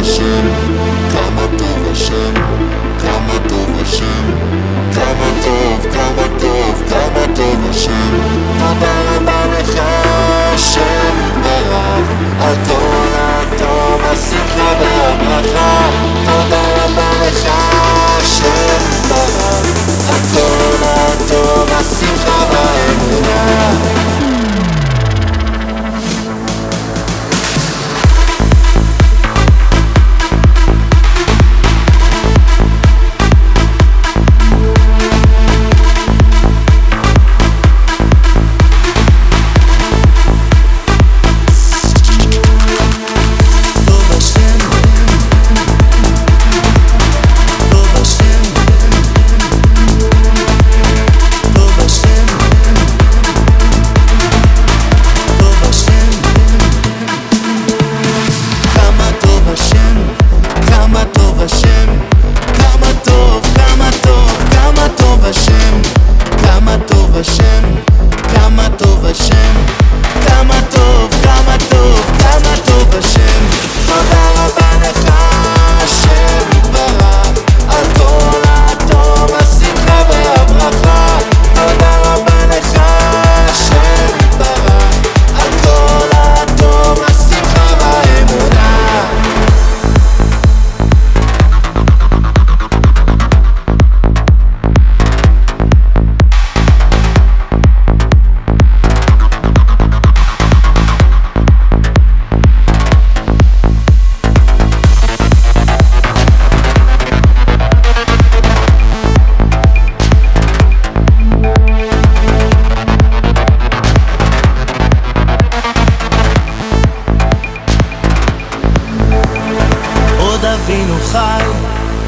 השם, כמה טוב השם, כמה טוב השם, כמה טוב, כמה טוב, כמה טוב השם.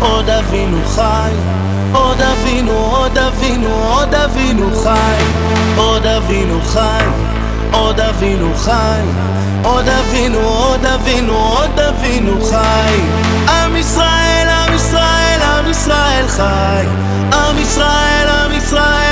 עוד אבינו חי, עוד אבינו, עוד אבינו, עוד אבינו חי, עוד אבינו חי, עוד אבינו חי, עוד אבינו, עוד אבינו, עוד אבינו חי. עם ישראל, עם ישראל, עם ישראל חי, עם ישראל, עם ישראל,